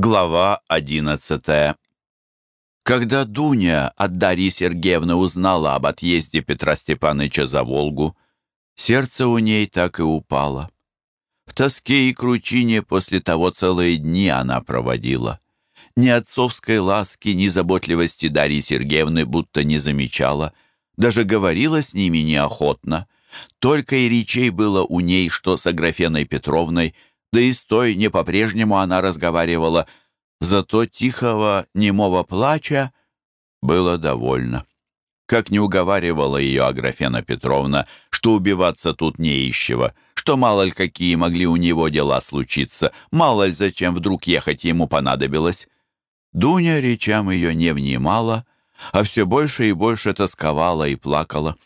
Глава одиннадцатая Когда Дуня от Дарьи Сергеевны узнала об отъезде Петра Степановича за Волгу, сердце у ней так и упало. В тоске и кручине после того целые дни она проводила. Ни отцовской ласки, ни заботливости Дарьи Сергеевны будто не замечала, даже говорила с ними неохотно. Только и речей было у ней, что с Аграфеной Петровной – да и с той не по-прежнему она разговаривала, зато тихого, немого плача было довольно. Как не уговаривала ее Аграфена Петровна, что убиваться тут не ищего, что мало ли какие могли у него дела случиться, мало ли зачем вдруг ехать ему понадобилось. Дуня речам ее не внимала, а все больше и больше тосковала и плакала.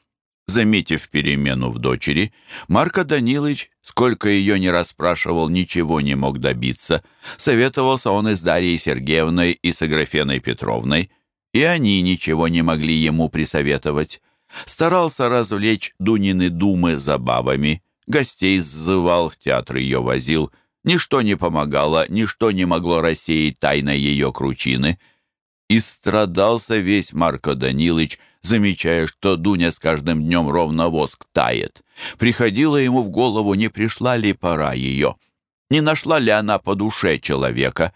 Заметив перемену в дочери, Марко Данилович, сколько ее не расспрашивал, ничего не мог добиться. Советовался он и с Дарьей Сергеевной, и с Аграфеной Петровной, и они ничего не могли ему присоветовать. Старался развлечь Дунины думы забавами, гостей сзывал, в театр ее возил. Ничто не помогало, ничто не могло рассеять тайны ее кручины. И страдался весь Марко Данилович, замечая, что Дуня с каждым днем ровно воск тает. Приходило ему в голову, не пришла ли пора ее, не нашла ли она по душе человека,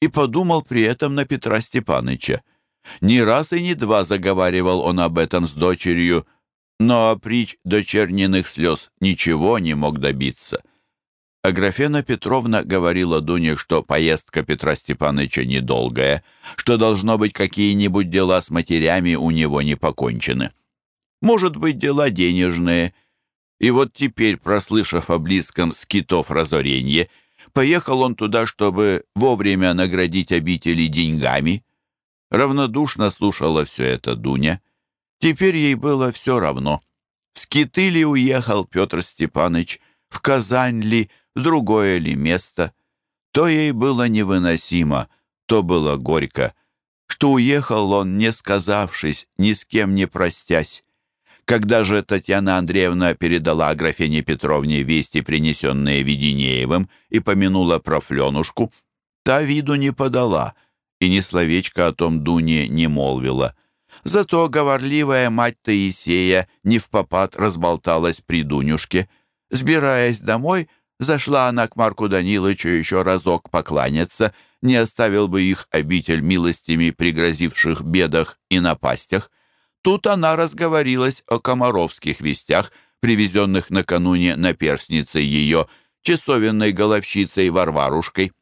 и подумал при этом на Петра Степаныча. Ни раз и ни два заговаривал он об этом с дочерью, но опричь дочерниных слез ничего не мог добиться. Аграфена Петровна говорила Дуне, что поездка Петра Степановича недолгая, что должно быть какие-нибудь дела с матерями у него не покончены. Может быть, дела денежные. И вот теперь, прослышав о близком скитов разоренье, поехал он туда, чтобы вовремя наградить обители деньгами. Равнодушно слушала все это Дуня. Теперь ей было все равно. Скиты ли уехал Петр Степанович, в Казань ли, другое ли место. То ей было невыносимо, то было горько, что уехал он, не сказавшись, ни с кем не простясь. Когда же Татьяна Андреевна передала Аграфене Петровне вести, принесенные Веденеевым, и помянула про Фленушку, та виду не подала и ни словечко о том Дуне не молвила. Зато говорливая мать Таисея не в попад разболталась при Дунюшке. Сбираясь домой, Зашла она к Марку Даниловичу еще разок покланяться, не оставил бы их обитель милостями пригрозивших бедах и напастях. Тут она разговорилась о комаровских вестях, привезенных накануне наперсницей ее, часовенной головщицей Варварушкой.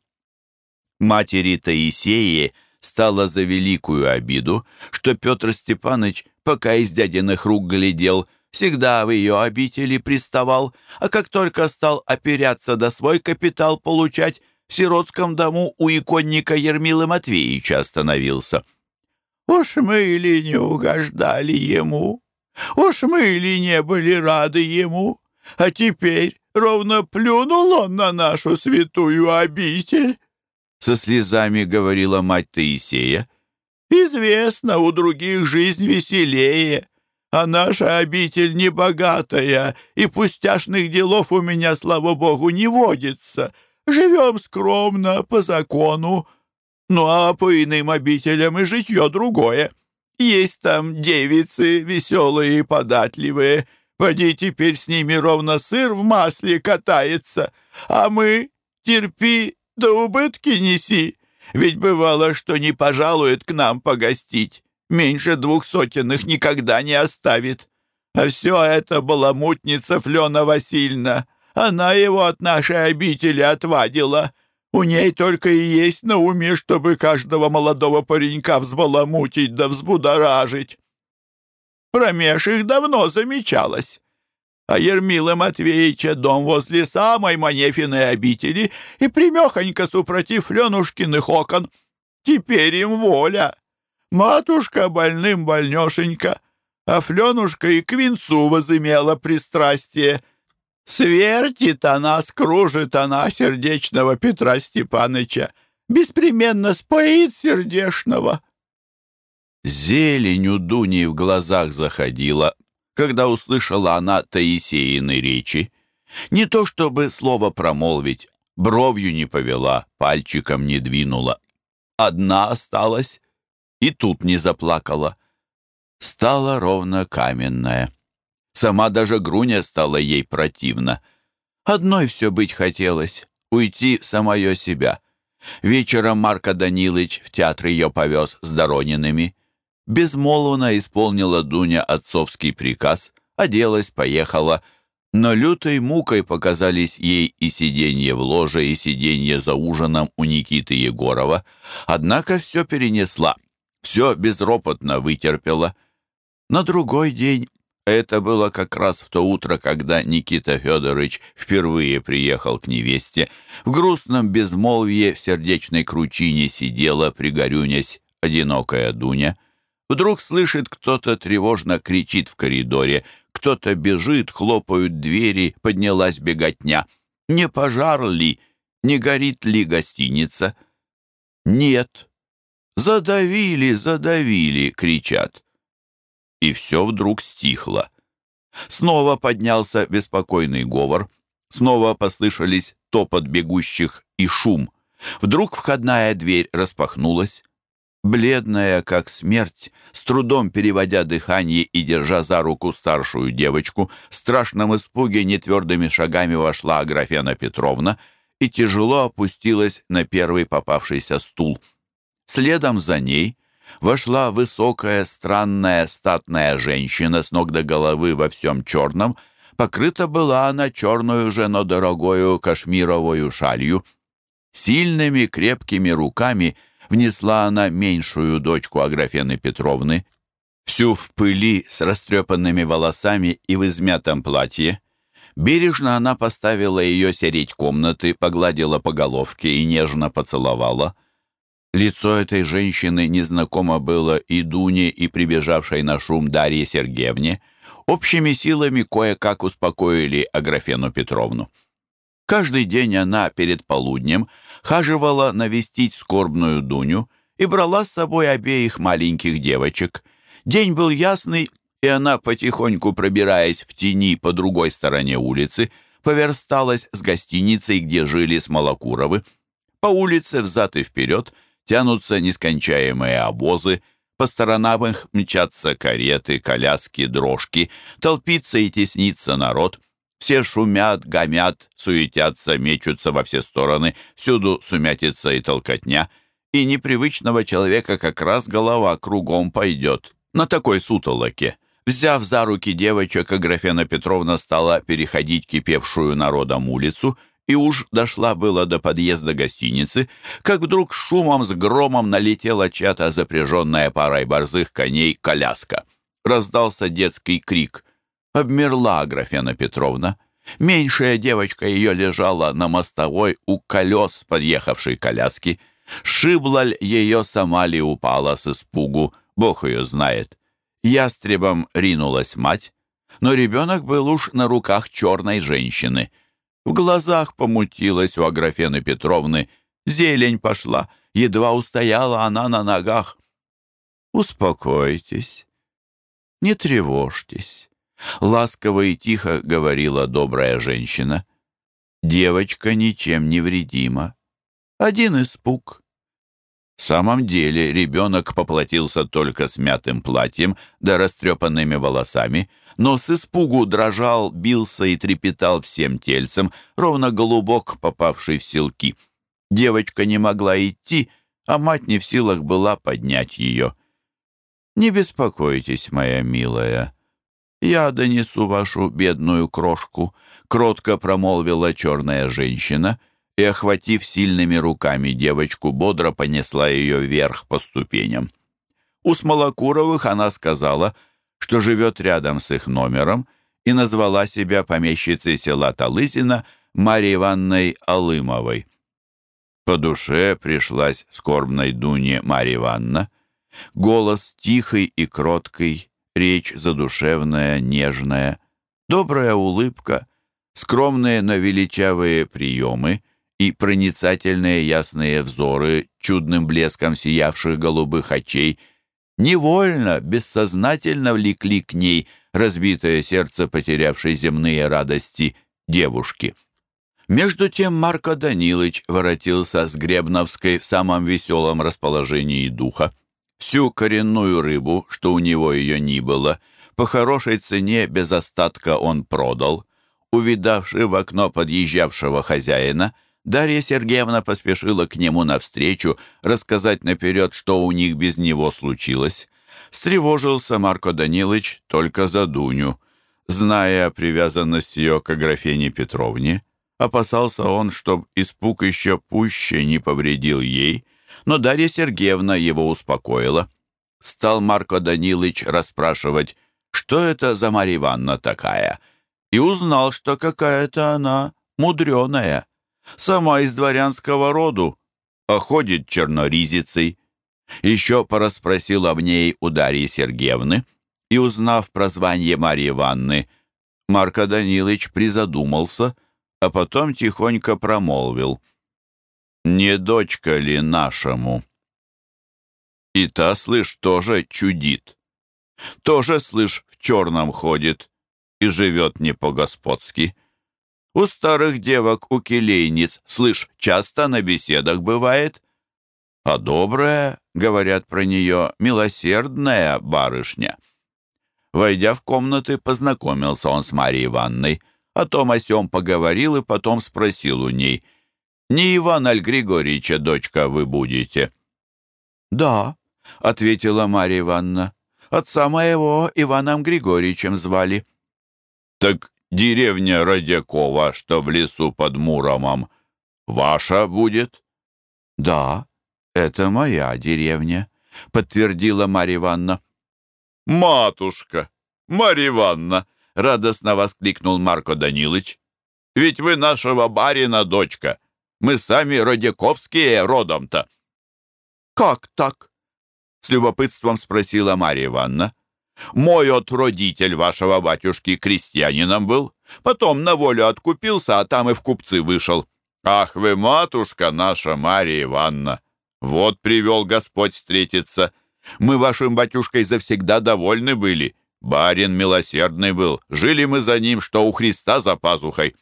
Матери Таисеи стало за великую обиду, что Петр Степанович, пока из дядиных рук глядел, всегда в ее обители приставал, а как только стал оперяться да свой капитал получать, в сиротском дому у иконника Ермилы Матвеевича остановился. «Уж мы ли не угождали ему? Уж мы ли не были рады ему? А теперь ровно плюнул он на нашу святую обитель!» Со слезами говорила мать Таисея. «Известно, у других жизнь веселее, а наша обитель небогатая, и пустяшных делов у меня, слава богу, не водится. Живем скромно, по закону. Ну а по иным обителям и житье другое. Есть там девицы веселые и податливые. Поди теперь с ними ровно сыр в масле катается. А мы терпи, да убытки неси. Ведь бывало, что не пожалует к нам погостить меньше двух сотен никогда не оставит. А все это была мутница Флена Васильевна. Она его от нашей обители отвадила. У ней только и есть на уме, чтобы каждого молодого паренька взбаламутить да взбудоражить. Промеж их давно замечалось. А Ермила Матвеевича дом возле самой Манефиной обители и примехонько супротив Ленушкиных окон. Теперь им воля. Матушка больным больнешенька, а Фленушка и к венцу возымела пристрастие. Свертит она, скружит она сердечного Петра Степаныча, беспременно споит сердешного. Зелень у Дуни в глазах заходила, когда услышала она Таисеины речи. Не то чтобы слово промолвить, бровью не повела, пальчиком не двинула. Одна осталась, и тут не заплакала. Стала ровно каменная. Сама даже Груня стала ей противна. Одной все быть хотелось — уйти в самое себя. Вечером Марко Данилыч в театр ее повез с Доронинами. Безмолвно исполнила Дуня отцовский приказ, оделась, поехала — но лютой мукой показались ей и сиденье в ложе, и сиденье за ужином у Никиты Егорова. Однако все перенесла, все безропотно вытерпела. На другой день, это было как раз в то утро, когда Никита Федорович впервые приехал к невесте, в грустном безмолвии в сердечной кручине сидела, пригорюнясь, одинокая Дуня. Вдруг слышит, кто-то тревожно кричит в коридоре — кто-то бежит, хлопают двери, поднялась беготня. Не пожар ли? Не горит ли гостиница? Нет. Задавили, задавили, кричат. И все вдруг стихло. Снова поднялся беспокойный говор. Снова послышались топот бегущих и шум. Вдруг входная дверь распахнулась. Бледная, как смерть, с трудом переводя дыхание и держа за руку старшую девочку, в страшном испуге нетвердыми шагами вошла Аграфена Петровна и тяжело опустилась на первый попавшийся стул. Следом за ней вошла высокая, странная, статная женщина с ног до головы во всем черном. Покрыта была она черную же, но дорогою кашмировую шалью. Сильными крепкими руками — внесла она меньшую дочку Аграфены Петровны, всю в пыли, с растрепанными волосами и в измятом платье. Бережно она поставила ее сереть комнаты, погладила по головке и нежно поцеловала. Лицо этой женщины незнакомо было и Дуне, и прибежавшей на шум Дарье Сергеевне. Общими силами кое-как успокоили Аграфену Петровну. Каждый день она перед полуднем хаживала навестить скорбную Дуню и брала с собой обеих маленьких девочек. День был ясный, и она, потихоньку пробираясь в тени по другой стороне улицы, поверсталась с гостиницей, где жили Смолокуровы. По улице взад и вперед тянутся нескончаемые обозы, по сторонам их мчатся кареты, коляски, дрожки, толпится и теснится народ — все шумят, гомят, суетятся, мечутся во все стороны, всюду сумятится и толкотня, и непривычного человека как раз голова кругом пойдет. На такой сутолоке. Взяв за руки девочек, Аграфена Петровна стала переходить кипевшую народом улицу и уж дошла было до подъезда гостиницы, как вдруг шумом с громом налетела чья-то запряженная парой борзых коней коляска. Раздался детский крик. Обмерла Аграфена Петровна. Меньшая девочка ее лежала на мостовой у колес подъехавшей коляски. Шибла ль ее сама ли упала с испугу, бог ее знает. Ястребом ринулась мать, но ребенок был уж на руках черной женщины. В глазах помутилась у Аграфены Петровны, зелень пошла, едва устояла она на ногах. «Успокойтесь, не тревожьтесь». Ласково и тихо говорила добрая женщина. Девочка ничем не вредима. Один испуг. В самом деле ребенок поплатился только смятым платьем да растрепанными волосами, но с испугу дрожал, бился и трепетал всем тельцем, ровно голубок, попавший в селки. Девочка не могла идти, а мать не в силах была поднять ее. «Не беспокойтесь, моя милая», «Я донесу вашу бедную крошку», — кротко промолвила черная женщина и, охватив сильными руками девочку, бодро понесла ее вверх по ступеням. У Смолокуровых она сказала, что живет рядом с их номером и назвала себя помещицей села Талызина Марьей Ивановной Алымовой. По душе пришлась скорбной Дуне Марья Ивановна. Голос тихий и кроткий, речь задушевная, нежная, добрая улыбка, скромные, но величавые приемы и проницательные ясные взоры, чудным блеском сиявших голубых очей, невольно, бессознательно влекли к ней разбитое сердце, потерявшей земные радости девушки. Между тем Марко Данилыч воротился с Гребновской в самом веселом расположении духа. Всю коренную рыбу, что у него ее ни было, по хорошей цене без остатка он продал. Увидавши в окно подъезжавшего хозяина, Дарья Сергеевна поспешила к нему навстречу рассказать наперед, что у них без него случилось. Встревожился Марко Данилович только за Дуню. Зная привязанность ее к Аграфене Петровне, опасался он, чтоб испуг еще пуще не повредил ей, но Дарья Сергеевна его успокоила. Стал Марко Данилович расспрашивать, что это за Марья Ивановна такая, и узнал, что какая-то она мудреная сама из дворянского роду, а ходит черноризицей. Еще порасспросил об ней у Дарьи Сергеевны, и, узнав про звание Марьи Ивановны, Марко Данилович призадумался, а потом тихонько промолвил. «Не дочка ли нашему?» И та, слышь, тоже чудит. Тоже, слышь, в черном ходит и живет не по-господски. У старых девок, у келейниц, слышь, часто на беседах бывает. А добрая, говорят про нее, милосердная барышня. Войдя в комнаты, познакомился он с Марьей Ивановной. О том о сём поговорил и потом спросил у ней, «Не Иван Аль Григорьевича дочка вы будете?» «Да», — ответила Марья Ивановна. «Отца моего Иваном Григорьевичем звали». «Так деревня Родякова, что в лесу под Муромом, ваша будет?» «Да, это моя деревня», — подтвердила Марья Ивановна. «Матушка! Марья Ивановна!» — радостно воскликнул Марко Данилович. «Ведь вы нашего барина дочка. Мы сами Родяковские родом-то». «Как так?» — с любопытством спросила Марья Ивановна. Мой отродитель вашего батюшки крестьянином был, потом на волю откупился, а там и в купцы вышел. Ах вы, матушка наша Мария Ивановна! Вот привел Господь встретиться. Мы вашим батюшкой завсегда довольны были. Барин милосердный был. Жили мы за ним, что у Христа за пазухой.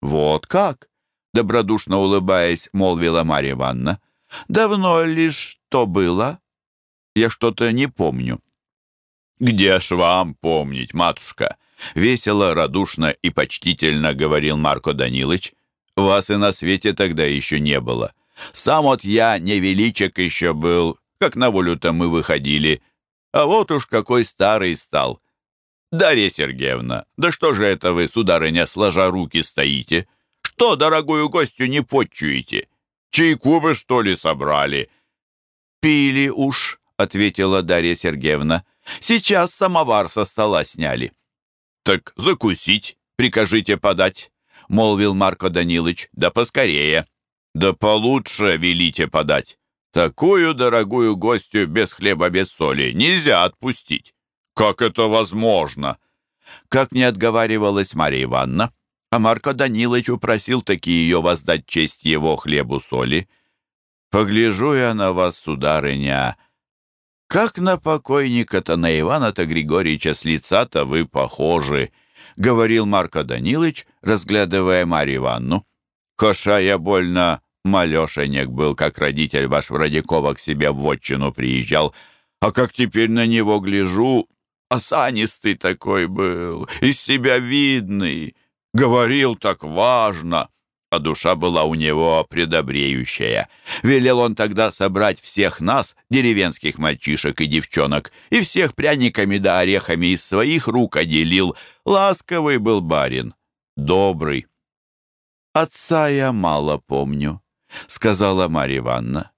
Вот как? Добродушно улыбаясь, молвила Марья Ивановна. Давно лишь то было? Я что-то не помню. «Где ж вам помнить, матушка?» Весело, радушно и почтительно говорил Марко Данилович. «Вас и на свете тогда еще не было. Сам вот я невеличек еще был, как на волю-то мы выходили. А вот уж какой старый стал. Дарья Сергеевна, да что же это вы, сударыня, сложа руки стоите? Что, дорогую гостью, не почуете? Чайку вы, что ли, собрали?» «Пили уж», — ответила Дарья Сергеевна. Сейчас самовар со стола сняли». «Так закусить прикажите подать», — молвил Марко Данилович. «Да поскорее. Да получше велите подать. Такую дорогую гостью без хлеба, без соли нельзя отпустить. Как это возможно?» Как не отговаривалась Марья Ивановна, а Марко Данилович упросил таки ее воздать честь его хлебу соли. «Погляжу я на вас, сударыня», «Как на покойника-то, на Ивана-то Григорьевича с лица-то вы похожи», — говорил Марко Данилович, разглядывая Марью Ивановну. «Хоша я больно малешенек был, как родитель ваш в Радикова к себе в вотчину приезжал, а как теперь на него гляжу, осанистый такой был, из себя видный, говорил так важно» а душа была у него предобреющая. Велел он тогда собрать всех нас, деревенских мальчишек и девчонок, и всех пряниками да орехами из своих рук отделил. Ласковый был барин, добрый. «Отца я мало помню», — сказала Марья Ивановна.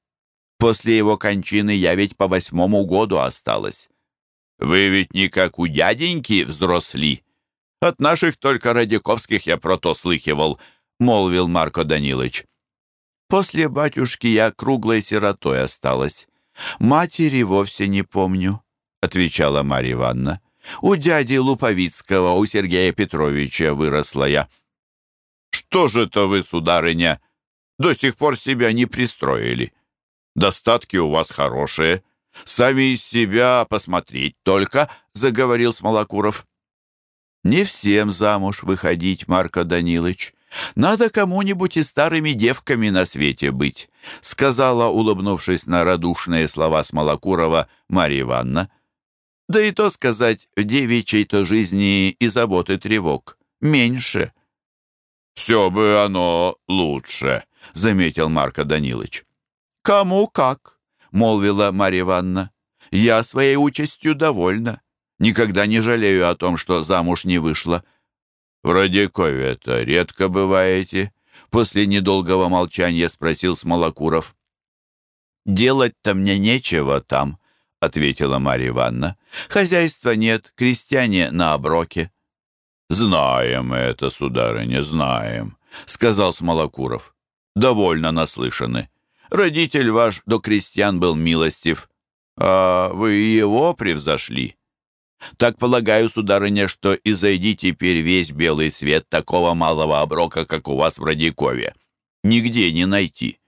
«После его кончины я ведь по восьмому году осталась». «Вы ведь не как у дяденьки взросли. От наших только Радиковских я про то слыхивал», молвил Марко Данилович. После батюшки я круглой сиротой осталась. Матери вовсе не помню, отвечала Марья Ивановна. У дяди Луповицкого, у Сергея Петровича выросла я. Что же это вы, сударыня, до сих пор себя не пристроили? Достатки у вас хорошие. Сами из себя посмотреть только, заговорил Смолокуров. Не всем замуж выходить, Марко Данилович, Надо кому-нибудь и старыми девками на свете быть», сказала, улыбнувшись на радушные слова Смолокурова Марья Ивановна. «Да и то сказать, в девичьей-то жизни и заботы тревог меньше». «Все бы оно лучше», — заметил Марко Данилович. «Кому как», — молвила Марья Ивановна. «Я своей участью довольна. Никогда не жалею о том, что замуж не вышла». «В Радикове-то редко бываете?» После недолгого молчания спросил Смолокуров. «Делать-то мне нечего там», — ответила Марья Ивановна. «Хозяйства нет, крестьяне на оброке». «Знаем это, сударыня, знаем», — сказал Смолокуров. «Довольно наслышаны. Родитель ваш до крестьян был милостив, а вы его превзошли». Так полагаю, сударыня, что и зайди теперь весь белый свет такого малого оброка, как у вас в Радикове. Нигде не найти.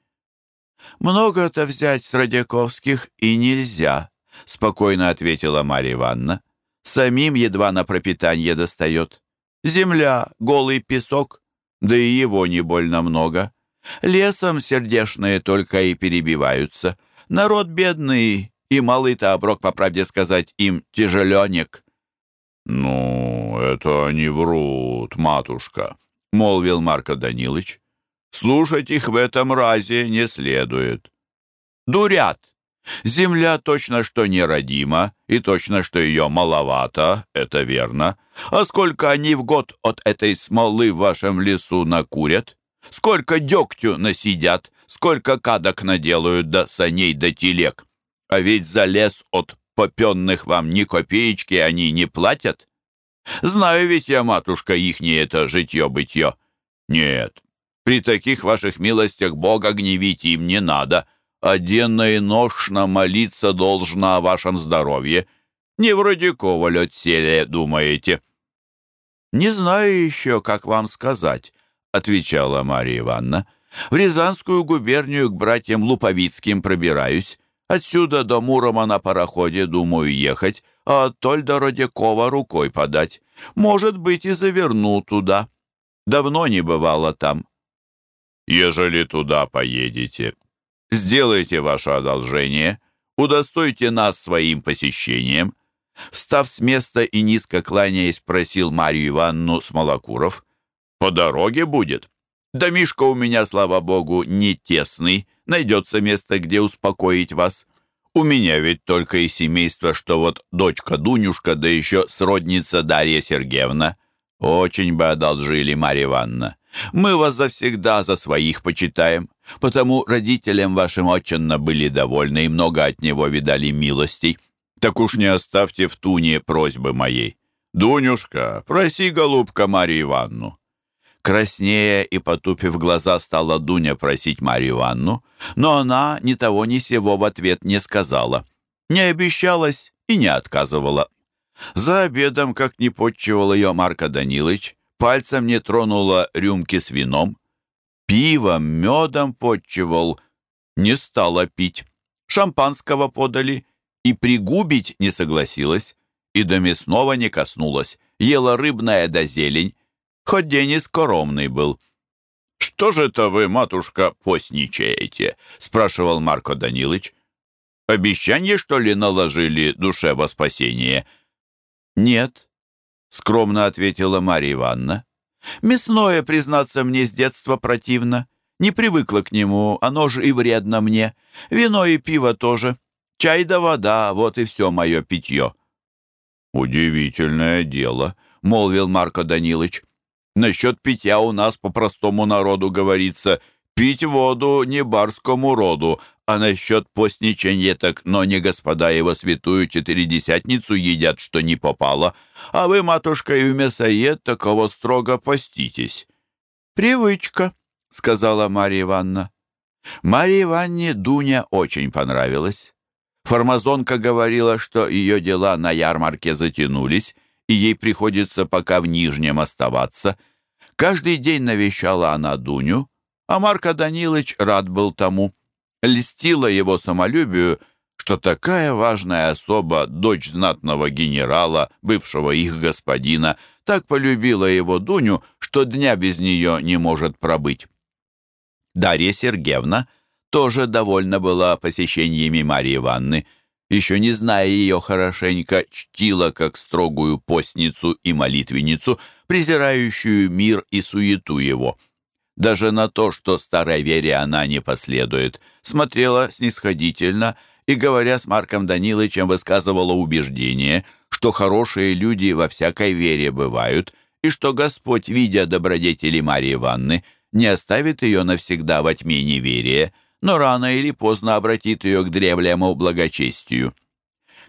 «Много-то взять с Радяковских и нельзя», — спокойно ответила Марья Ивановна. «Самим едва на пропитание достает. Земля, голый песок, да и его не больно много. Лесом сердешные только и перебиваются. Народ бедный, и малый-то оброк, по правде сказать, им тяжеленек». «Ну, это они врут, матушка», — молвил Марко Данилович. «Слушать их в этом разе не следует». «Дурят! Земля точно что неродима, и точно что ее маловато, это верно. А сколько они в год от этой смолы в вашем лесу накурят? Сколько дегтю насидят? Сколько кадок наделают до саней до телег?» А ведь за лес от попенных вам ни копеечки они не платят. Знаю ведь я, матушка, ихнее это житье-бытье. Нет, при таких ваших милостях Бога гневить им не надо, а денно и ношно молиться должна о вашем здоровье. Не вроде коваль селе, думаете?» «Не знаю еще, как вам сказать», — отвечала Марья Ивановна. «В Рязанскую губернию к братьям Луповицким пробираюсь. Отсюда до Мурома на пароходе думаю ехать, а оттоль до Родякова рукой подать. Может быть, и заверну туда. Давно не бывало там. Ежели туда поедете, сделайте ваше одолжение, удостойте нас своим посещением. Встав с места и низко кланяясь, спросил Марию Ивановну Смолокуров. «По дороге будет?» «Домишко у меня, слава богу, не тесный, найдется место, где успокоить вас. У меня ведь только и семейство, что вот дочка Дунюшка, да еще сродница Дарья Сергеевна. Очень бы одолжили, Марья Ивановна. Мы вас завсегда за своих почитаем, потому родителям вашим отчинно были довольны и много от него видали милостей. Так уж не оставьте в туне просьбы моей. Дунюшка, проси, голубка, Марию Ивановну. Краснея и потупив глаза, стала Дуня просить Марию Ивановну, но она ни того ни сего в ответ не сказала. Не обещалась и не отказывала. За обедом, как не подчевал ее Марко Данилович, пальцем не тронула рюмки с вином. Пивом, медом подчевал, не стала пить. Шампанского подали и пригубить не согласилась, и до мясного не коснулась, ела рыбная да зелень, хоть день и скоромный был. «Что же это вы, матушка, постничаете?» — спрашивал Марко Данилович. «Обещание, что ли, наложили душе во спасение?» «Нет», — скромно ответила Марья Ивановна. «Мясное, признаться мне, с детства противно. Не привыкла к нему, оно же и вредно мне. Вино и пиво тоже. Чай да вода, вот и все мое питье». «Удивительное дело», — молвил Марко Данилович. Насчет питья у нас по простому народу говорится «пить воду не барскому роду», а насчет постничанья так, но не господа его святую четыредесятницу едят, что не попало, а вы, матушка, и в мясоед такого строго поститесь». «Привычка», — сказала Марья Ивановна. Марье Ивановне Дуня очень понравилась. Формазонка говорила, что ее дела на ярмарке затянулись, и ей приходится пока в Нижнем оставаться. Каждый день навещала она Дуню, а Марко Данилович рад был тому. Льстила его самолюбию, что такая важная особа, дочь знатного генерала, бывшего их господина, так полюбила его Дуню, что дня без нее не может пробыть. Дарья Сергеевна тоже довольна была посещениями Марии Ивановны, еще не зная ее хорошенько, чтила как строгую постницу и молитвенницу, презирающую мир и суету его. Даже на то, что старой вере она не последует, смотрела снисходительно и, говоря с Марком Даниловичем, высказывала убеждение, что хорошие люди во всякой вере бывают, и что Господь, видя добродетели Марии Ивановны, не оставит ее навсегда во тьме неверия, но рано или поздно обратит ее к древнему благочестию.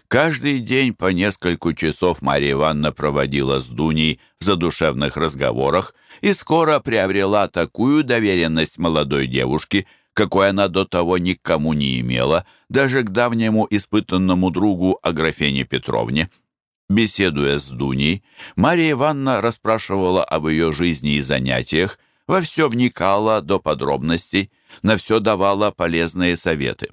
Каждый день по несколько часов Марья Ивановна проводила с Дуней в задушевных разговорах и скоро приобрела такую доверенность молодой девушки, какой она до того никому не имела, даже к давнему испытанному другу Аграфене Петровне. Беседуя с Дуней, Мария Ивановна расспрашивала об ее жизни и занятиях, во все вникала до подробностей, на все давала полезные советы.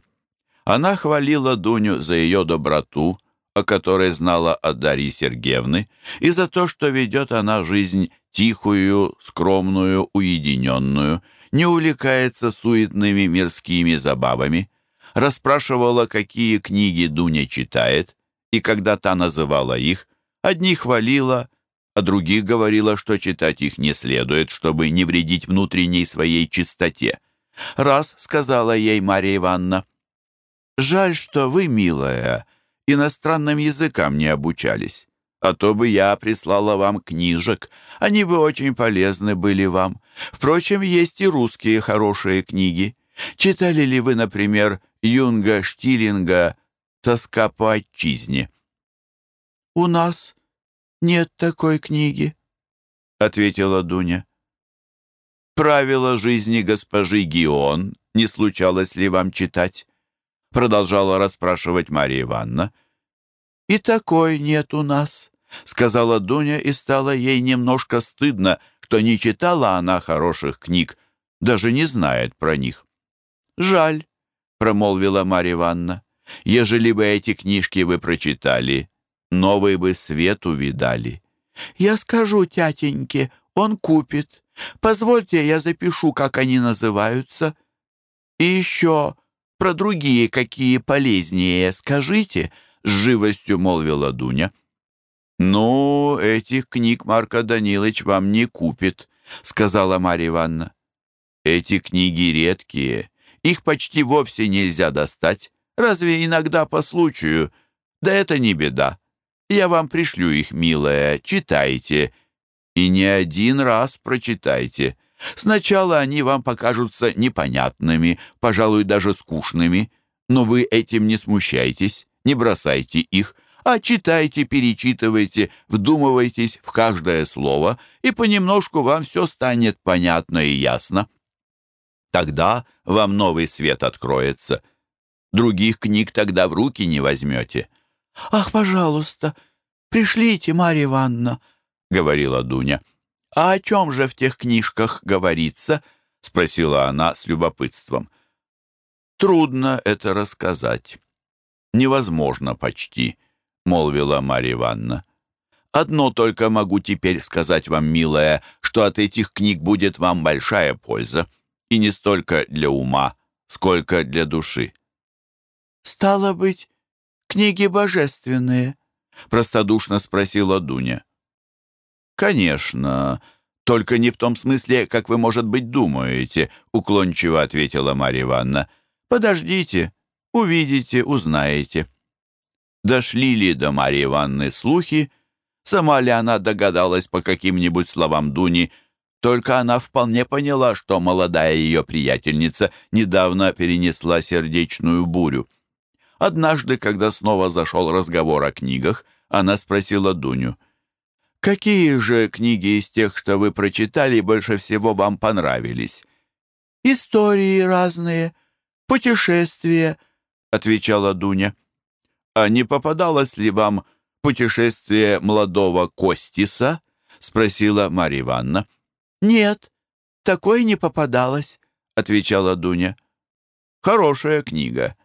Она хвалила Дуню за ее доброту, о которой знала от Дарьи Сергеевны, и за то, что ведет она жизнь тихую, скромную, уединенную, не увлекается суетными мирскими забавами, расспрашивала, какие книги Дуня читает, и когда та называла их, одни хвалила, а других говорила, что читать их не следует, чтобы не вредить внутренней своей чистоте. Раз сказала ей Мария Ивановна, «Жаль, что вы, милая, иностранным языкам не обучались, а то бы я прислала вам книжек, они бы очень полезны были вам. Впрочем, есть и русские хорошие книги. Читали ли вы, например, Юнга Штилинга «Тоска по отчизне»?» «У нас нет такой книги», — ответила Дуня. «Правила жизни госпожи Гион не случалось ли вам читать?» Продолжала расспрашивать Мария Ивановна. «И такой нет у нас», — сказала Дуня, и стало ей немножко стыдно, что не читала она хороших книг, даже не знает про них. «Жаль», — промолвила Марья Ивановна, «ежели бы эти книжки вы прочитали, новый бы свет увидали». «Я скажу тятеньке, он купит. Позвольте, я запишу, как они называются. И еще про другие какие полезнее скажите», — с живостью молвила Дуня. «Ну, этих книг Марка Данилович вам не купит», — сказала Марья Ивановна. «Эти книги редкие, их почти вовсе нельзя достать, разве иногда по случаю. Да это не беда. Я вам пришлю их, милая, читайте. И не один раз прочитайте. Сначала они вам покажутся непонятными, пожалуй, даже скучными, но вы этим не смущайтесь, не бросайте их, а читайте, перечитывайте, вдумывайтесь в каждое слово, и понемножку вам все станет понятно и ясно. Тогда вам новый свет откроется. Других книг тогда в руки не возьмете. «Ах, пожалуйста, пришлите, Марья Ивановна», — говорила Дуня. «А о чем же в тех книжках говорится?» — спросила она с любопытством. «Трудно это рассказать. Невозможно почти», — молвила Марья Ивановна. «Одно только могу теперь сказать вам, милая, что от этих книг будет вам большая польза, и не столько для ума, сколько для души». «Стало быть, книги божественные?» — простодушно спросила Дуня. «Конечно, только не в том смысле, как вы, может быть, думаете», — уклончиво ответила Марья Ивановна. «Подождите, увидите, узнаете». Дошли ли до Марьи Ивановны слухи, сама ли она догадалась по каким-нибудь словам Дуни, только она вполне поняла, что молодая ее приятельница недавно перенесла сердечную бурю. Однажды, когда снова зашел разговор о книгах, она спросила Дуню, «Какие же книги из тех, что вы прочитали, больше всего вам понравились?» «Истории разные, путешествия», — отвечала Дуня. «А не попадалось ли вам путешествие молодого Костиса?» — спросила Марья Ивановна. «Нет, такой не попадалось», — отвечала Дуня. «Хорошая книга.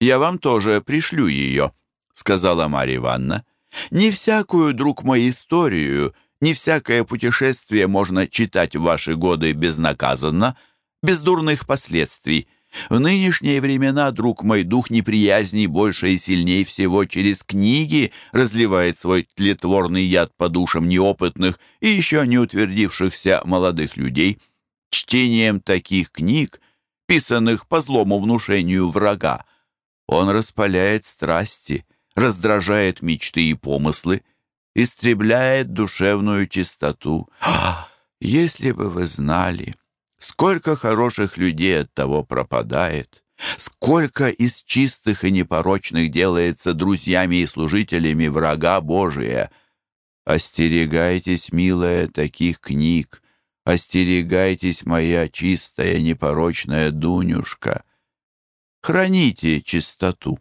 Я вам тоже пришлю ее», — сказала Марья Ивановна. «Не всякую, друг мой, историю не всякое путешествие можно читать в ваши годы безнаказанно, без дурных последствий. В нынешние времена, друг мой, дух неприязни больше и сильней всего через книги разливает свой тлетворный яд по душам неопытных и еще не утвердившихся молодых людей. Чтением таких книг, писанных по злому внушению врага, он распаляет страсти, раздражает мечты и помыслы, истребляет душевную чистоту. Ах, если бы вы знали, сколько хороших людей от того пропадает, сколько из чистых и непорочных делается друзьями и служителями врага Божия. Остерегайтесь, милая, таких книг, остерегайтесь, моя чистая, непорочная Дунюшка. Храните чистоту.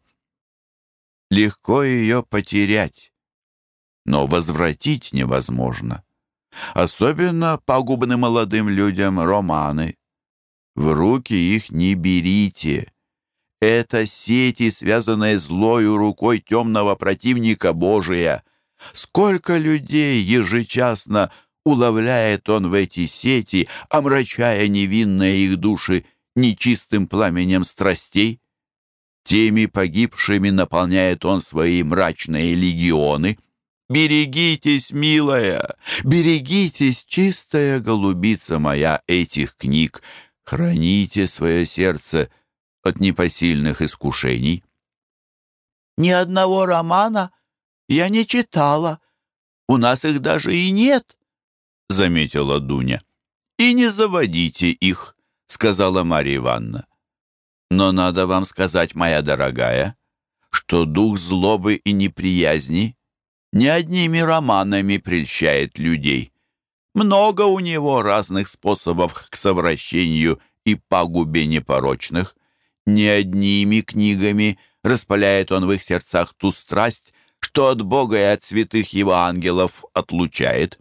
Легко ее потерять но возвратить невозможно. Особенно пагубны молодым людям романы. В руки их не берите. Это сети, связанные злою рукой темного противника Божия. Сколько людей ежечасно уловляет он в эти сети, омрачая невинные их души нечистым пламенем страстей? Теми погибшими наполняет он свои мрачные легионы — Берегитесь, милая, берегитесь, чистая голубица моя, этих книг. Храните свое сердце от непосильных искушений. Ни одного романа я не читала. У нас их даже и нет, — заметила Дуня. И не заводите их, — сказала Марья Ивановна. Но надо вам сказать, моя дорогая, что дух злобы и неприязни не одними романами прельщает людей. Много у него разных способов к совращению и пагубе непорочных. Не одними книгами распаляет он в их сердцах ту страсть, что от Бога и от святых его ангелов отлучает.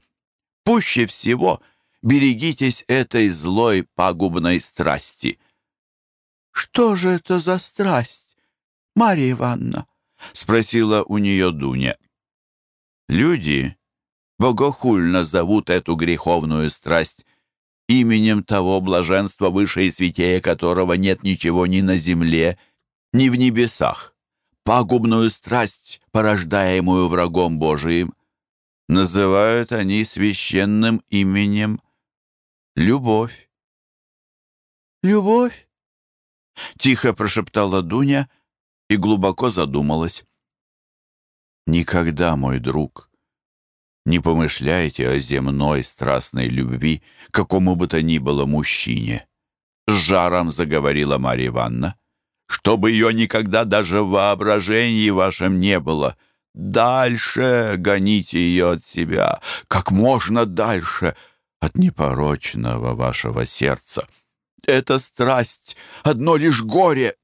Пуще всего берегитесь этой злой пагубной страсти. «Что же это за страсть, Марья Ивановна?» — спросила у нее Дуня. Люди богохульно зовут эту греховную страсть именем того блаженства, выше и святее которого нет ничего ни на земле, ни в небесах. Пагубную страсть, порождаемую врагом Божиим, называют они священным именем любовь. «Любовь?» — тихо прошептала Дуня и глубоко задумалась. Никогда, мой друг, не помышляйте о земной страстной любви какому бы то ни было мужчине. С жаром заговорила Марья Ивановна. Чтобы ее никогда даже в воображении вашем не было. Дальше гоните ее от себя, как можно дальше от непорочного вашего сердца. Эта страсть — одно лишь горе,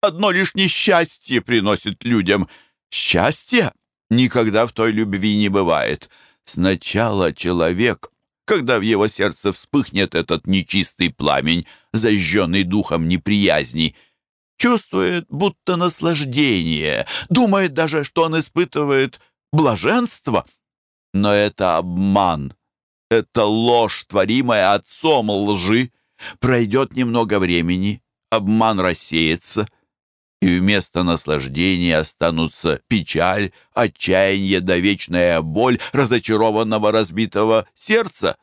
одно лишь несчастье приносит людям. Счастье никогда в той любви не бывает. Сначала человек, когда в его сердце вспыхнет этот нечистый пламень, зажженный духом неприязни, чувствует будто наслаждение, думает даже, что он испытывает блаженство. Но это обман, это ложь, творимая отцом лжи. Пройдет немного времени, обман рассеется — и вместо наслаждения останутся печаль, отчаяние да вечная боль разочарованного разбитого сердца.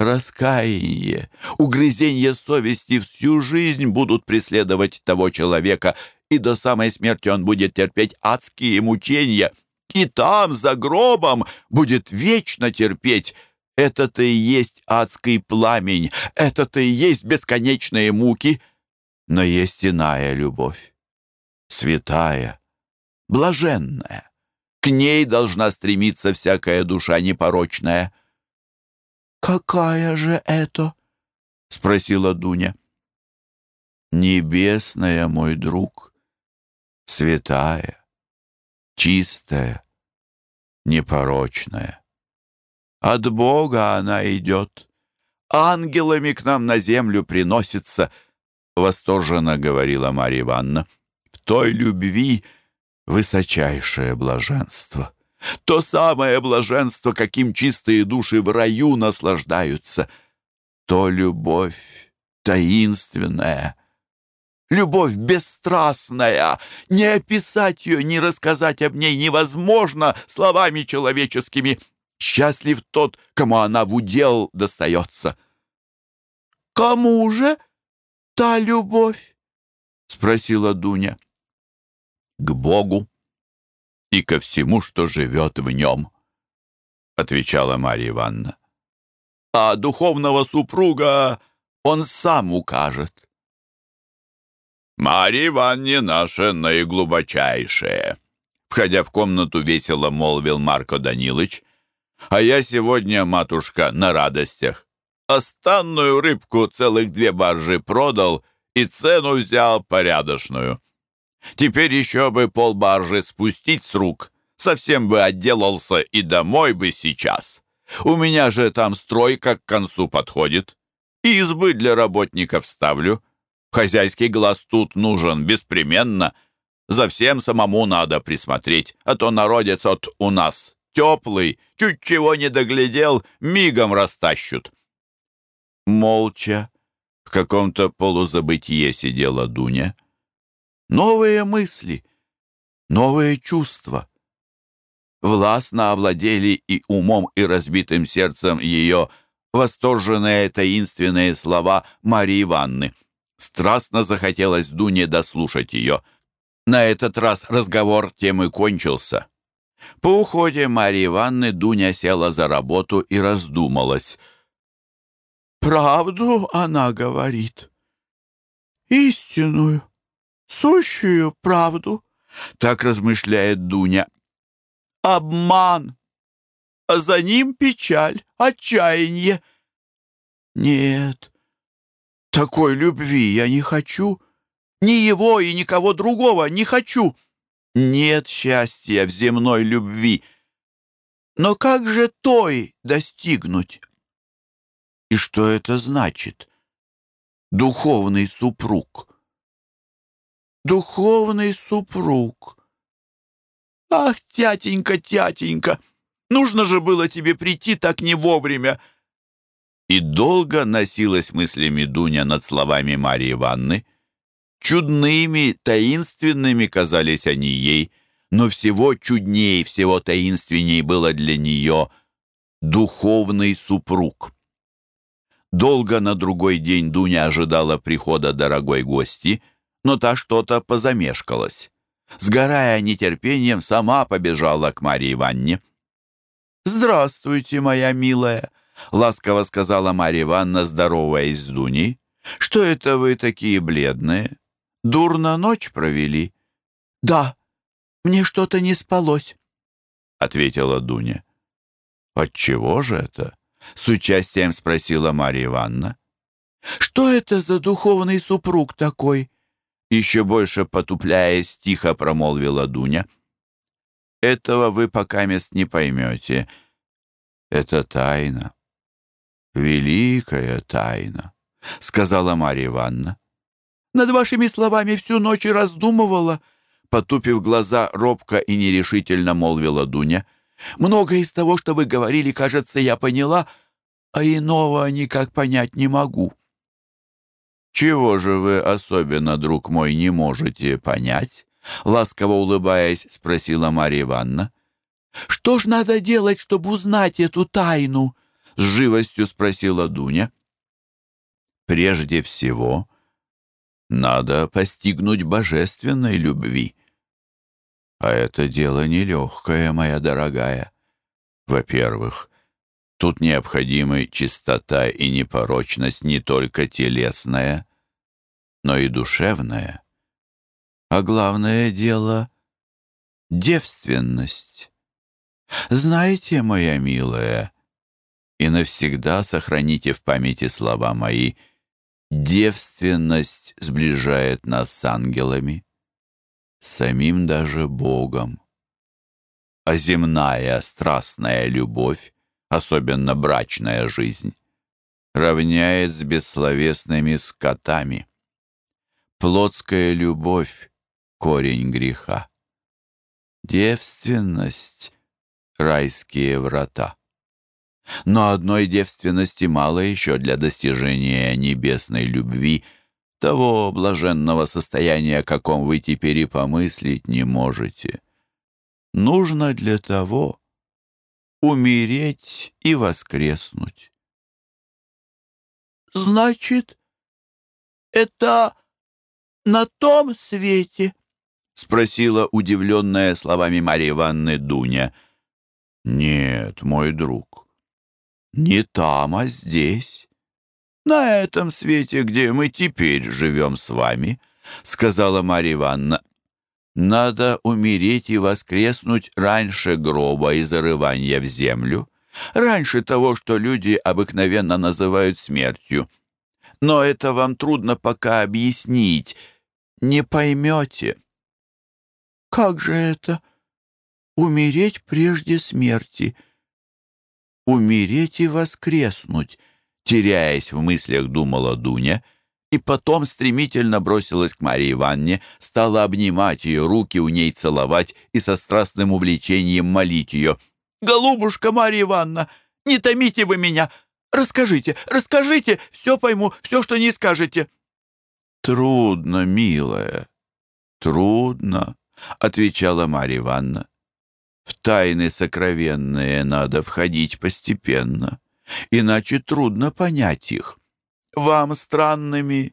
Раскаяние, угрызение совести всю жизнь будут преследовать того человека, и до самой смерти он будет терпеть адские мучения. И там, за гробом, будет вечно терпеть. Это-то и есть адский пламень, это-то и есть бесконечные муки. Но есть иная любовь святая, блаженная. К ней должна стремиться всякая душа непорочная. «Какая же это?» — спросила Дуня. «Небесная, мой друг, святая, чистая, непорочная. От Бога она идет, ангелами к нам на землю приносится», — восторженно говорила Марья Ивановна той любви высочайшее блаженство. То самое блаженство, каким чистые души в раю наслаждаются. То любовь таинственная, любовь бесстрастная. Не описать ее, не рассказать об ней невозможно словами человеческими. Счастлив тот, кому она в удел достается. «Кому же та любовь?» — спросила Дуня. «К Богу и ко всему, что живет в нем», — отвечала Марья Ивановна. «А духовного супруга он сам укажет». «Марья Ивановна наша наиглубочайшая», — входя в комнату, весело молвил Марко Данилович. «А я сегодня, матушка, на радостях. Останную рыбку целых две баржи продал и цену взял порядочную. Теперь еще бы полбаржи спустить с рук. Совсем бы отделался и домой бы сейчас. У меня же там стройка к концу подходит. И избы для работников ставлю. Хозяйский глаз тут нужен беспременно. За всем самому надо присмотреть, а то народец от у нас теплый, чуть чего не доглядел, мигом растащут. Молча, в каком-то полузабытие сидела Дуня. Новые мысли, новые чувства. Властно овладели и умом, и разбитым сердцем ее восторженные таинственные слова Марии Ивановны. Страстно захотелось Дуне дослушать ее. На этот раз разговор тем и кончился. По уходе Марии Ивановны Дуня села за работу и раздумалась. «Правду она говорит, истинную, сущую правду», — так размышляет Дуня. «Обман, а за ним печаль, отчаяние. Нет, такой любви я не хочу, ни его и никого другого не хочу. Нет счастья в земной любви. Но как же той достигнуть? И что это значит? Духовный супруг духовный супруг. Ах, тятенька, тятенька, нужно же было тебе прийти так не вовремя. И долго носилась мыслями Дуня над словами Марии Ивановны. Чудными, таинственными казались они ей, но всего чуднее, всего таинственнее было для нее духовный супруг. Долго на другой день Дуня ожидала прихода дорогой гости — но та что-то позамешкалась. Сгорая нетерпением, сама побежала к Марье Ивановне. «Здравствуйте, моя милая!» — ласково сказала Марья Ивановна, здороваясь с Дуней. «Что это вы такие бледные? Дурно ночь провели?» «Да, мне что-то не спалось», — ответила Дуня. «Отчего же это?» — с участием спросила Марья Ивановна. «Что это за духовный супруг такой?» Еще больше потупляясь, тихо промолвила Дуня. «Этого вы пока мест не поймете. Это тайна. Великая тайна», — сказала Марья Ивановна. «Над вашими словами всю ночь раздумывала», — потупив глаза, робко и нерешительно молвила Дуня. «Многое из того, что вы говорили, кажется, я поняла, а иного никак понять не могу». «Чего же вы особенно, друг мой, не можете понять?» Ласково улыбаясь, спросила Марья Ивановна. «Что ж надо делать, чтобы узнать эту тайну?» С живостью спросила Дуня. «Прежде всего, надо постигнуть божественной любви. А это дело нелегкое, моя дорогая. Во-первых, Тут необходимы чистота и непорочность не только телесная, но и душевная. А главное дело — девственность. Знаете, моя милая, и навсегда сохраните в памяти слова мои, девственность сближает нас с ангелами, самим даже Богом. А земная страстная любовь особенно брачная жизнь, равняет с бессловесными скотами. Плотская любовь — корень греха. Девственность райские врата. Но одной девственности мало еще для достижения небесной любви, того блаженного состояния, о каком вы теперь и помыслить не можете. Нужно для того умереть и воскреснуть. «Значит, это на том свете?» — спросила удивленная словами Марьи Ивановны Дуня. «Нет, мой друг, не там, а здесь, на этом свете, где мы теперь живем с вами», — сказала Марья Ивановна. «Надо умереть и воскреснуть раньше гроба и зарывания в землю, раньше того, что люди обыкновенно называют смертью. Но это вам трудно пока объяснить, не поймете». «Как же это? Умереть прежде смерти?» «Умереть и воскреснуть», — теряясь в мыслях, думала Дуня, и потом стремительно бросилась к Марии Ивановне, стала обнимать ее, руки у ней целовать и со страстным увлечением молить ее. «Голубушка Марья Ивановна, не томите вы меня! Расскажите, расскажите, все пойму, все, что не скажете!» «Трудно, милая, трудно», — отвечала Марья Ивановна. «В тайны сокровенные надо входить постепенно, иначе трудно понять их. Вам странными,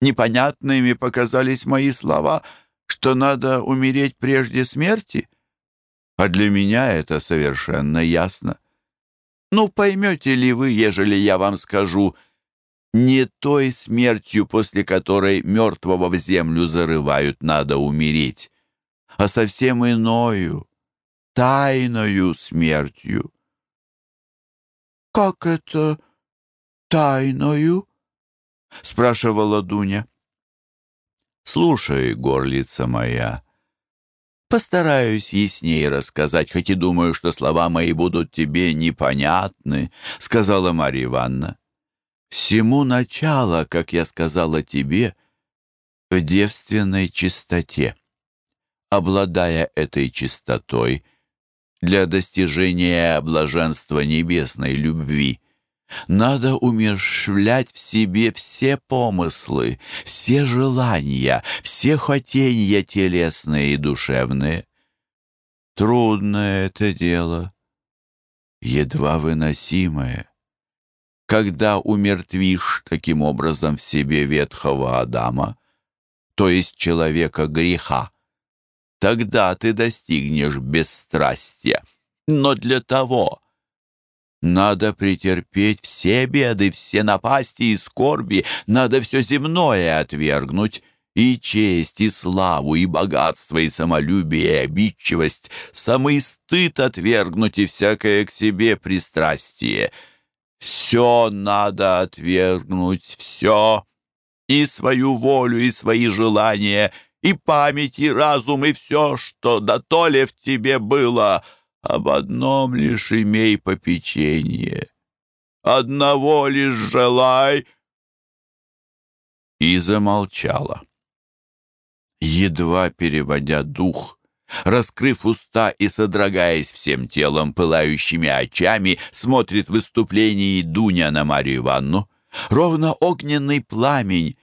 непонятными показались мои слова, что надо умереть прежде смерти, а для меня это совершенно ясно. Ну, поймете ли вы, ежели я вам скажу, не той смертью, после которой мертвого в землю зарывают, надо умереть, а совсем иною, тайною смертью. «Как это тайною?» — спрашивала Дуня. «Слушай, горлица моя, постараюсь яснее рассказать, хоть и думаю, что слова мои будут тебе непонятны», — сказала Марья Ивановна. «Всему начало, как я сказала тебе, в девственной чистоте» обладая этой чистотой, для достижения блаженства небесной любви, надо умершвлять в себе все помыслы, все желания, все хотения телесные и душевные. Трудное это дело, едва выносимое. Когда умертвишь таким образом в себе ветхого Адама, то есть человека греха, Тогда ты достигнешь бесстрастия. Но для того надо претерпеть все беды, все напасти и скорби, надо все земное отвергнуть, и честь, и славу, и богатство, и самолюбие, и обидчивость, самый стыд отвергнуть и всякое к себе пристрастие. Все надо отвергнуть, все, и свою волю, и свои желания — и память, и разум, и все, что до дотоле в тебе было, об одном лишь имей попечение. Одного лишь желай. И замолчала. Едва переводя дух, раскрыв уста и содрогаясь всем телом, пылающими очами, смотрит выступление Дуня на Марию Ивановну. Ровно огненный пламень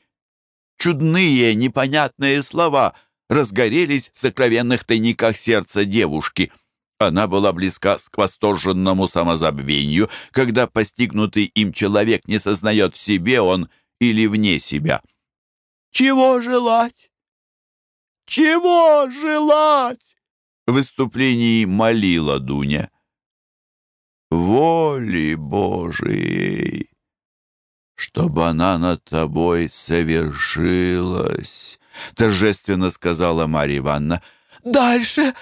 чудные, непонятные слова разгорелись в сокровенных тайниках сердца девушки. Она была близка к восторженному самозабвению, когда постигнутый им человек не сознает в себе он или вне себя. «Чего желать? Чего желать?» В выступлении молила Дуня. «Воли Божией!» Чтобы она над тобой совершилась», — торжественно сказала Марья Ивановна. «Дальше,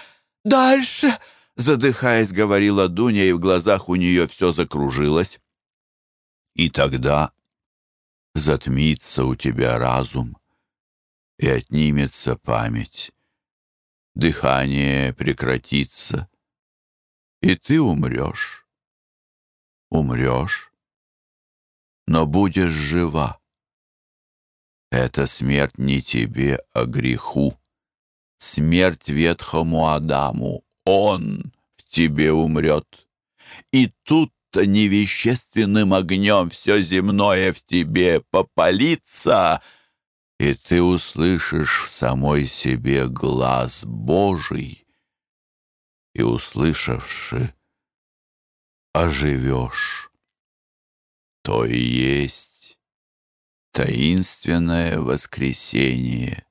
дальше!» — задыхаясь, говорила Дуня, и в глазах у нее все закружилось. «И тогда затмится у тебя разум, и отнимется память, дыхание прекратится, и ты умрешь. Умрешь, но будешь жива. Это смерть не тебе, а греху. Смерть ветхому Адаму. Он в тебе умрет. И тут-то невещественным огнем все земное в тебе попалится, и ты услышишь в самой себе глаз Божий, и, услышавши, оживешь. То и есть таинственное воскресение.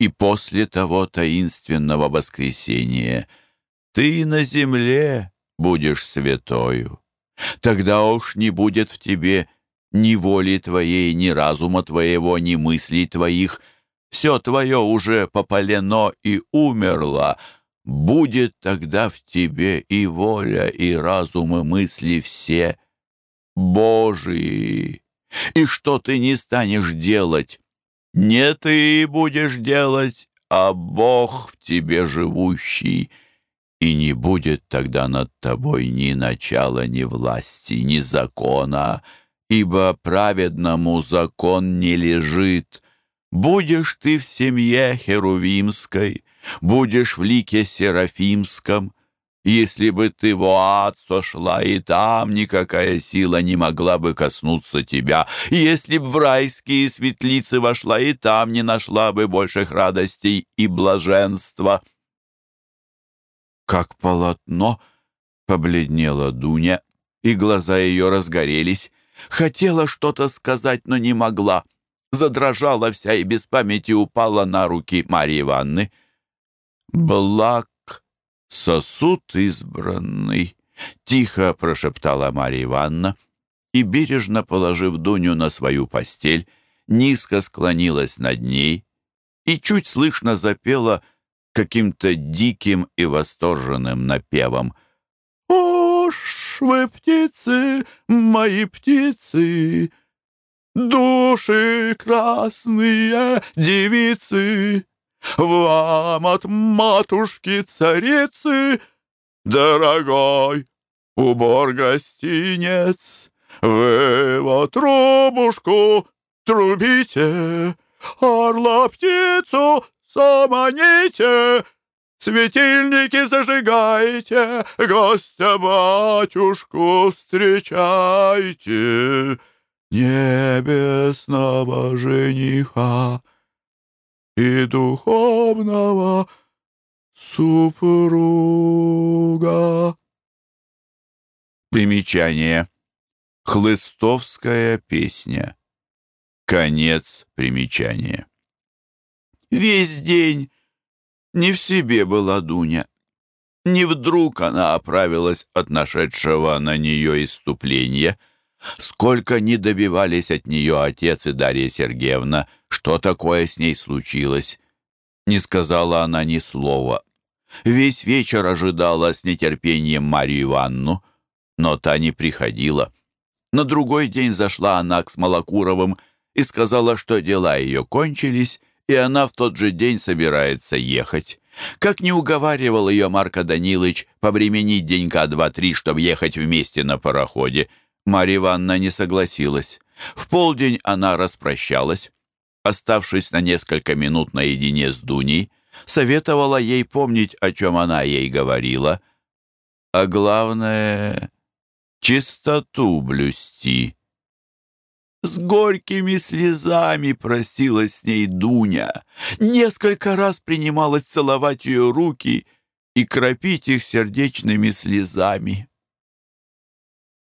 И после того таинственного воскресения ты на земле будешь святою. Тогда уж не будет в тебе ни воли твоей, ни разума твоего, ни мыслей твоих. Все твое уже попалено и умерло. Будет тогда в тебе и воля, и разум, и мысли все Божии. И что ты не станешь делать? Не ты будешь делать, а Бог в тебе живущий — и не будет тогда над тобой ни начала, ни власти, ни закона, ибо праведному закон не лежит. Будешь ты в семье Херувимской, будешь в лике Серафимском, если бы ты в ад сошла, и там никакая сила не могла бы коснуться тебя. Если б в райские светлицы вошла, и там не нашла бы больших радостей и блаженства как полотно, побледнела Дуня, и глаза ее разгорелись. Хотела что-то сказать, но не могла. Задрожала вся и без памяти упала на руки Марьи Ивановны. «Благ сосуд избранный», — тихо прошептала Марья Ивановна и, бережно положив Дуню на свою постель, низко склонилась над ней и чуть слышно запела каким-то диким и восторженным напевом. «Уж вы, птицы, мои птицы, души красные девицы, вам от матушки-царицы, дорогой убор-гостинец, вы во трубушку трубите, орла-птицу Саманите, светильники зажигайте, Гостя-батюшку встречайте, Небесного жениха и духовного супруга. Примечание. Хлыстовская песня. Конец примечания. Весь день не в себе была Дуня. Не вдруг она оправилась от нашедшего на нее иступления. Сколько не добивались от нее отец и Дарья Сергеевна, что такое с ней случилось. Не сказала она ни слова. Весь вечер ожидала с нетерпением Марию Ивановну, но та не приходила. На другой день зашла она к Смолокуровым и сказала, что дела ее кончились, и она в тот же день собирается ехать. Как не уговаривал ее Марко Данилович повременить денька два-три, чтобы ехать вместе на пароходе, Марья Ивановна не согласилась. В полдень она распрощалась. Оставшись на несколько минут наедине с Дуней, советовала ей помнить, о чем она ей говорила, а главное — чистоту блюсти. С горькими слезами просилась с ней Дуня. Несколько раз принималась целовать ее руки и кропить их сердечными слезами.